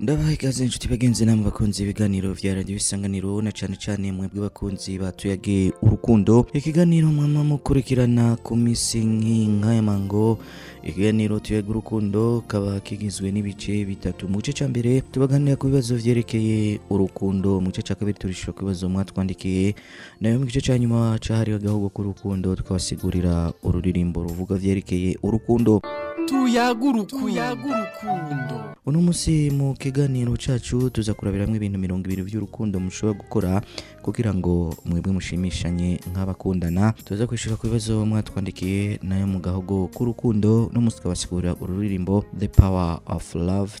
ndabaha ikaze inshuti bagenzi namwe bakunze ibiganiro vya radio isanganiro na cyane cyane mwebwe bakunzi batuyage urukundo ikiganiro mwama mukurikirana ku misi nk'inkaya mango ikiganiro tuyage urukundo kaba kigizwe n'ibice bitatu mu gice cya mbere tubaganira ku bibazo vyerekeye urukundo mu gice cya kabiri turishura ku bibazo mwatwandikiye nayo mu gice cya nyuma cahariwe agahugu k'urukundo tukabasigurira ururirimbo ruvuga vyerekeye urukundo urukundo uno munsi mu kiganiro cyacu tuza ibintu mirongo ibiri by'urukundo mushobora gukora kugira ngo mwebwe mushimishanye nk'abakundana tuza kwishyura ku bibazo mwatwandikiye nayo mu gahogo k'urukundo no munsi tukabasigurira ururirimbo the power of love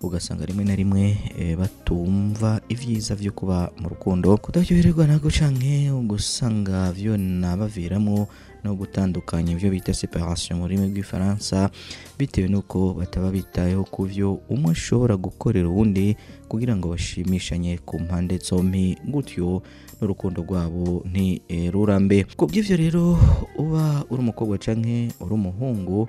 ugasanga rimwe na rimwe eh, batumva ibyiza byo kuba mu rukundo kutaryoherwa ntabwo canke ugasanga byonabaviramo no gutandukanya ibyo bita separation mu rurimi rw'ifaransa bitewe n'uko bataba bitayeho ku byo umwe ashobora gukorera uwundi kugira ngo bashimishanye ku mpande zombi gutyo n'urukundo rwabo ntirurambe ku bw'ibyo rero uba uri umukobwa canke uri umuhungu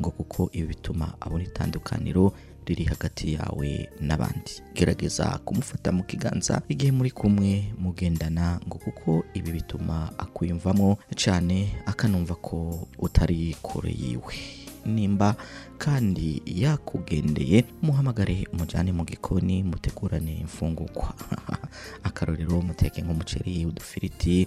ngo kuko ibi bituma abona itandukaniro riri hagati yawe n'abandi gerageza kumufata mu kiganza igihe muri kumwe mugendana ngo kuko ibi bituma akwiyumvamo cyane akanumva ko utari kure yiwe nimba kandi yakugendeye muhamagare mujyane mu gikoni mutegurane imfungukwa akarorero muteke nk'umuceri udufiriti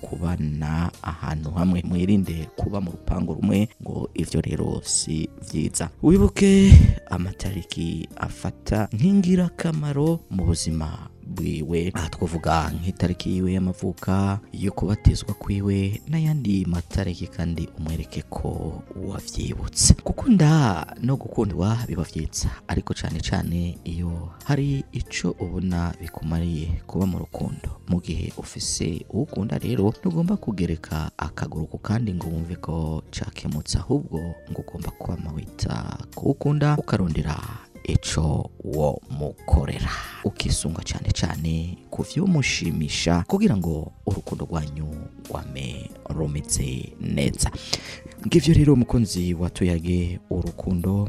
kubana ahantu hamwe mwirinde kuba mu rupangu rumwe ngo ibyo rero si byiza wibuke amatariki afata nk'ingirakamaro mu buzima bwiwe aha twavuga nk'itariki yiwe y'amavuka yo kubatizwa kwiwe n'ayandi matariki kandi umwereke ko wabyibutse gukunda no gukundwa biba byiza ariko cyane cyane iyo hari icyo ubona bikumariye kuba mu rukundo mu gihe ufise ukunda rero ntugomba kugereka akaguru ku kandi ngo wumve ko cyakemutse ahubwo ngo ugomba kwama wita kuwukunda ukarondera ico wo mukorera ukisunga cyane cyane kuvyomushimisha kugira ngo urukundo rwanyu rwame rumeze neza ngivyo rero umukunzi wa urukundo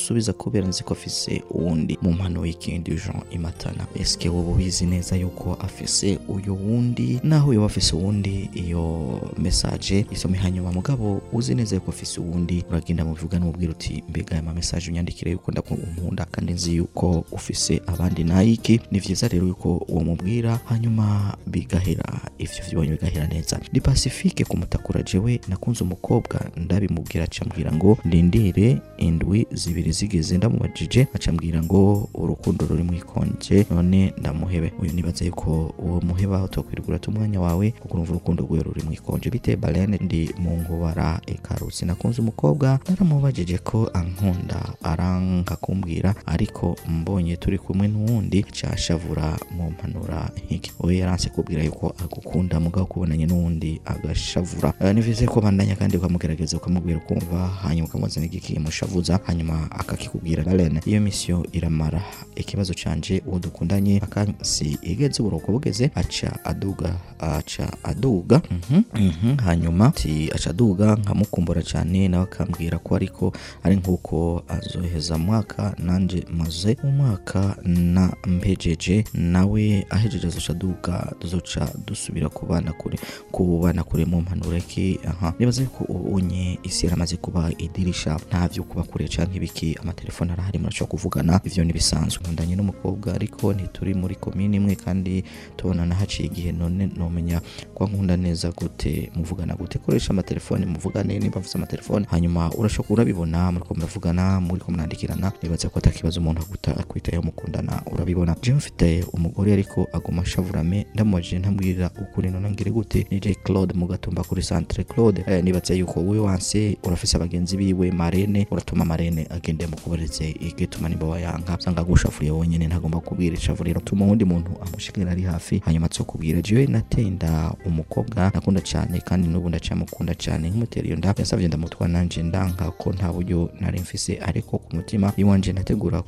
kubera nzi ko afise uwundi mu mpano wikendi jean imatana eske wowe ubizi neza yuko afise uyu wundi naho uyu afise uwundi iyo message isome hanyuma mugabo uzi neza yuko afise uwundi uragenda muvugana umubwira uti mbega aya message unyandikire yuko ndakumunda kandi nzi yuko ufise abandi nayiki ni vyiza rero yuko uwo mubwira hanyuma biga bigahera ivyo vyibonye bigahera neza ni pacifique kumutakura jewe nakunze umukobwa ndabimubwira acambwira ngo ndindire indwi zibiri zigeze ndamubajije acambwira ngo urukundo ruri mwikonje none ndamuhebe uyu nibaza yuko uwo muheba utokwirigura umwanya wawe kuko urumva urukundo rwe ruri mwikonje bite balene ndi mu ngubara ikarusi e nakunze umukobwa naramubajije ko ankunda aranka kumbwira ariko mbonye turi kumwe n'uwundi cashavura mu mpanura nk'iki uwo yaranse kubwira ko agukunda muga kubonanye n'uwundi agashavura eh, ni byiza ko bandanya kandi ukamugerageza ukamubwira kumva hanyuma ukamuzana igikimushavuza hanyuma akakikubwira barene iyo misiyo iramara ikibazo canje uwo dukundanye akansi igeze uburoko bugeze aca aduga aca aduga mhm, mhm, hanyuma aca aduga nkamukumbura cyane nawe akambwira ko ariko ari nk'uko azoheza mwaka nanje maze umwaka na mpejeje nawe ahejeje azoca aduga tuzoca tuzabasha dusubira kubana kure kubana kure mu mpanuro ki aha nibaza yuko ubonye isi yaramaze kuba idirisha nta byo kuba kure canke ibiki amatelefone arahari murashobora kuvugana ibyo ntibisanzwe nkundanye n'umukobwa ariko ntituri muri komini imwe kandi tubonana haciye igihe none nomenya kwa nkunda neza gute muvugana gute koresha amatelefone muvugane niba mfite amatelefone hanyuma urashobora urabibona muriko muravugana muri murandikirana nibaza ko atakibazo umuntu akwitayeho mukundana urabibona jewe mfite umugore ariko aguma ashavurame ndamubajije ntambwira ukuri none ngire gute ni J Claude mu gatumba kuri Centre Claude eh, nibatse yuko wewe wanse urafise abagenzi biwe Marene uratuma Marene agende mu kubaretse igituma nimba wayanka sanga gushafuriye wonyene ntagomba kubwira icavuriro tuma undi muntu amushikira ari hafi hanyuma tso kubwira jewe natenda umukobwa nakunda cyane kandi n'ubu ndacyamukunda cyane nk'umutera iyo nda yasavye ndamutwa nanje ndanka ko nta buryo nari mfise ariko ku mutima iwanje nategura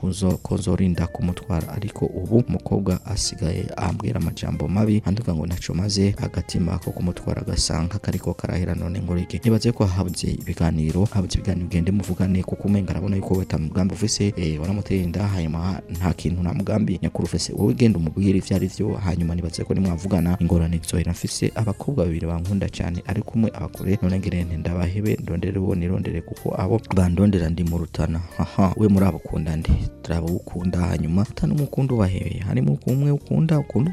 ko zorinda kumutwara ariko ubu umukobwa asigaye ambwira amajambo mabi anduka aravuga ngo ntaco maze agatima ko kumutwara agasanka kariko karahera none nkoreke nibaze ko habuze ibiganiro habuze ibiganiro ugende muvugane kuko umenga arabona yuko weta mugambi ufise eh, waramuteye inda hanyuma nta kintu nta mugambi nyakuru ufise wowe genda umubwire ivyo ari vyo hanyuma nibaze ko nimwavugana ingorane izohera mfise abakobwa babiri bankunda cyane ariko umwe abakore none ngirente ndabahebe ndondere uwo nirondere kuko abo bandondera ndi murutana haha we muri abo ukunda ndi turabukunda hanyuma utanumukunda ubahebe harimo umwe ukunda ukunda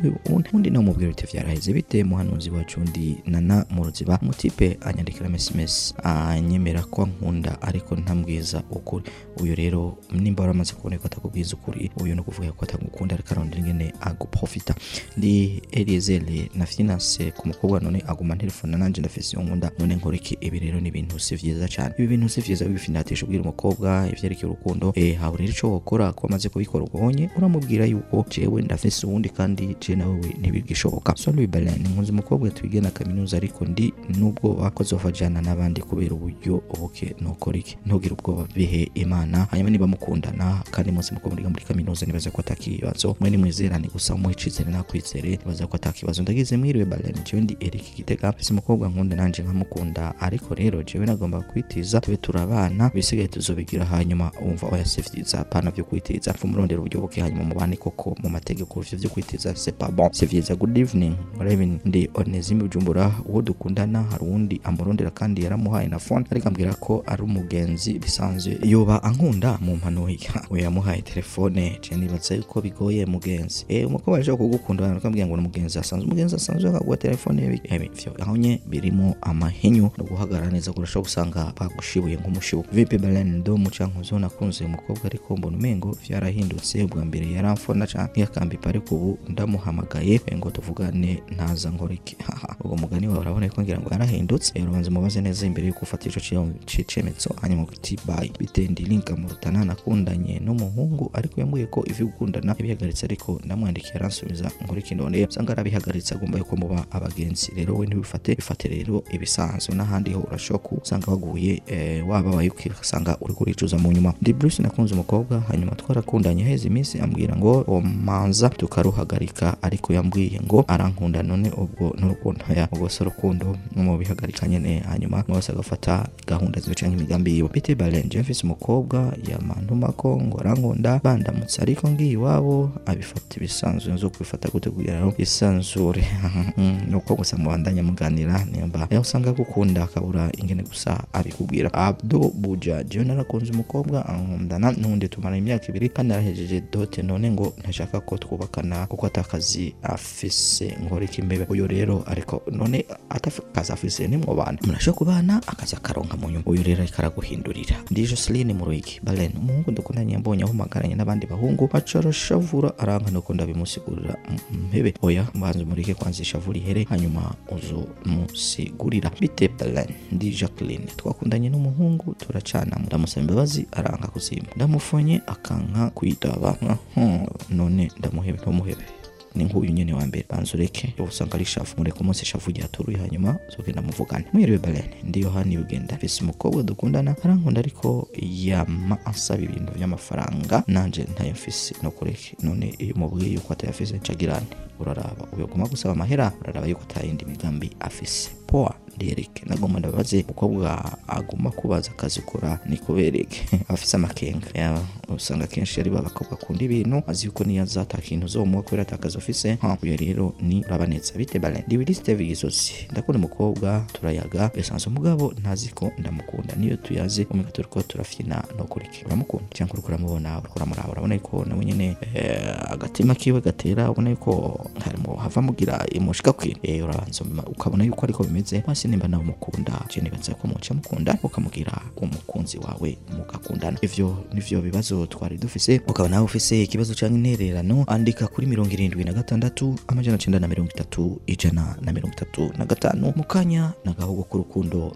undi namubwira uti vyaraheze bite muhanuzi wacu ndi nana mu ruziba umutipe anyandikira mesimesi anyemera ko nkunda ariko ntamwiza ukuri uyu rero nimba waramaze kubona ko atakubwiza ukuri uyu ni ukuvuga ko atagukunda ariko arondera ingene aguprofita ndi elizere na finance ku mukobwa none aguma nterefona nanjye ndafise nkunda none nkora ibi rero ni ibintu si byiza cyane ibi bintu si vyiza bibifinatisha ubwira umukobwa ivyerekeye urukundo eh aho rero ico ko amaze kubikora ubonye uramubwira yuko jewe ndafise uwundi kandi je nawe ntibigishoboka Solly Berlin nkunze umukobwa twigana kaminuza ariko ndi nubwo wakoze wafajana n'abandi kubera uburyo ubuke nukora iki ntugire ubwoba bihe Imana hanyuma niba mukundana kandi muzi muko muri muri kaminuza nibaza ko atakibazo mwe ni mwizerane gusa umuhe nakwizere nibaza ko atakibazo ndagize mwiriwe Berlin jewe ndi Eric Gitega mfise umukobwa nkunda nanje nkamukunda ariko rero jewe nagomba kwitiza tube turabana bisigaye tuzobigira hanyuma wumva oya sivyiza pana vyo kwitiza mfumurondera uburyo buke hanyuma mubane koko mu mategeko vyo kwitiza c'est pas bon c'est vyiza good Liven Raven ndi Onesime Bujumbura uwo dukundana hari uwundi amurondera kandi yaramuhaye na phone ariko ambwira ko ari umugenzi bisanzwe yoba ankunda mu mpano we yamuhaye telefone je nibaza yuko bigoye mugenzi eh umukobwa aje kugukunda nakambwira ngo umugenzi asanzwe umugenzi asanzwe akaguha telefone eh, byo ahonye birimo amahinyu no guhagarara neza kurusha gusanga bagushibuye nk'umushibu vipi Belen do mucankuzo nakunze umukobwa ariko mbona umengo byarahindutse ubwa mbere yaramfona canke yakambipa ariko ubu ndamuhamagaye eh, ngo tuvuga mugane ntaza iki ubwo mugani wawe urabona ko ngira ngo yarahindutse urabanza umubaze neza imbere yuko ufata icyo cyemezo hanyuma uti bayi bitendi linka murutana nakundanye n'umuhungu ariko yambwiye ko ivi gukundana yabihagaritse ariko ndamwandikiye aransubiza iki none usanga yarabihagaritse agomba yuko muba abagenzi rero we ntibifate bifate rero ibisanzwe n'ahandi ho urashoka usanga waguye eh, wababaye ukisanga uri kuricuza mu nyuma ndi Bruce nakunze umukobwa hanyuma twarakundanye heza iminsi ambwira ngo uwo manza tukaruhagarika ariko yambwiye ngo arankunda none ubwo n'urukundo ubwose urukundo mubihagarika nyine hanyuma bose agafata gahunda zica nk'imigambi yiwe Bite Balenje mfise umukobwa yamantuma ko ngo arankunda bandamutse ariko ngiye iwabo abifata ibisanzwe nzo kubifata gute kugira ngo isanzure nuko gusa mubandanya muganira nimba aho usanga gukunda akabura ingene gusa abikubwira Abdo Buja je narakunze umukobwa ankundana n'undi tumara imyaka ibiri kandi arahejeje dote none ngo ntashaka ko twubakana kuko atakazi afise nkora iki mbega uyu rero ariko none atakaza afise nimwobana munasho kubana akaza akaronka mu nyuma uyu rero ariko araguhindurira ndi Jocelyn Murugi Balen umuhungu dukundanye yambonye aho magaranye n'abandi bahungu acarashavura aranka nuko ndabimusigurira mpebe oya mbanze murike kwanze shavura ihere hanyuma uzo musigurira bite Balen ndi Jacqueline twakundanye n'umuhungu turacana ndamusaba imbabazi aranka kuzima ndamufonye akanka kwitaba none ndamuhebe numuhebe ni nk'uyu nyine wa mbere banza ureke usanga ari shafu mureke umunsi shafu ugiye aturuye hanyuma zogenda muvugane mwiriwe barene ndi yohani yugenda mbese umukobwa dukundana arankunda ariko yama ansaba ibintu by'amafaranga nanje ntayo mfise nukureke none iyo mubwiye yuko atayafise ncagirane uraraba uyaguma gusaba amahera uraraba yuko atayindi migambi afise poa ndereke nagomba ndabaze umukobwa aguma kubaza akazikora ni kubera iki afise amakenga usanga kenshi ari babakobwa akunda ibintu azi yuko niyo aza ata kintu uzomuha kubera atakazi ufise uyo rero ni urabanetsa bite bale ndi Willy Steve Gisozi ndakunda umukobwa turayaga esanse umugabo ntazi ko ndamukunda niyo tuyazi umwe turiko turafyina no kuriki uramukunda cyangwa uriko uramubona uriko uramuraba urabona ko nawe nyene eh, agatima kiwe gatera ubona yuko harimo hava mugira imushika kwira eh urabanza ukabona yuko ariko bimeze hasi nimba nawe mukunda je nibaza ko muca mukunda ukamugira umukunzi wawe mugakundana ivyo nivyo bibazo twari dufise ukaba nawe ufise ikibazo canke intererano andika kuri 76 amajana 930 ijana na 35 mukanya nagahugo k'urukundo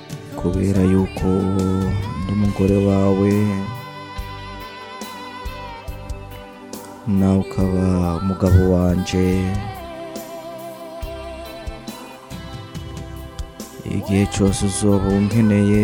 kubera yuko n'umugore wawe nawe ukaba umugabo wanjye igihe cyose uzoba nkeneye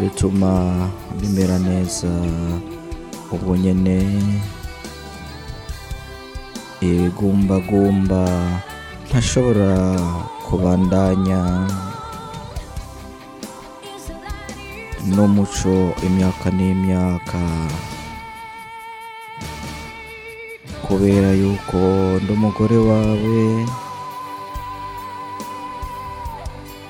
bituma bimera neza ubwo nyine ibigumbagumba ntashobora kubandanya n'umuco imyaka n'imyaka kubera yuko ndi umugore wawe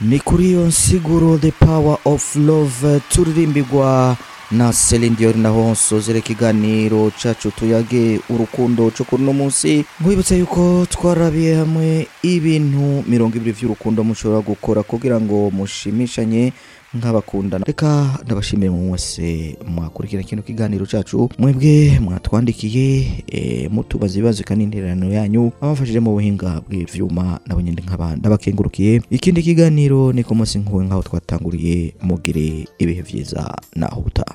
ni kuri iyo nsiguro the power of love turirimbirwa na Celine Dion naho nsozera ikiganiro cacu tuyage urukundo cyo kuri no munsi nkwibutsa yuko twarabiye hamwe ibintu mirongo ibiri vy'urukundo mushobora gukora kugira ngo mushimishanye nk'abakundana reka ndabashimire mu wese mwakurikira kino kiganiro cyacu mwebwe mwatwandikiye eh, mutubaza ibibazo kandi intererano yanyu abafashije mu buhinga bw'ibyuma nabo nyine nk'aba ndabakengurukiye ikindi kiganiro niko munsi nk'uwe nk'aho twatanguriye mugire ibihe byiza naho ubutaha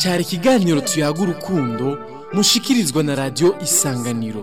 cyari ikiganiro tuyaga urukundo mushikirizwa na radiyo isanganiro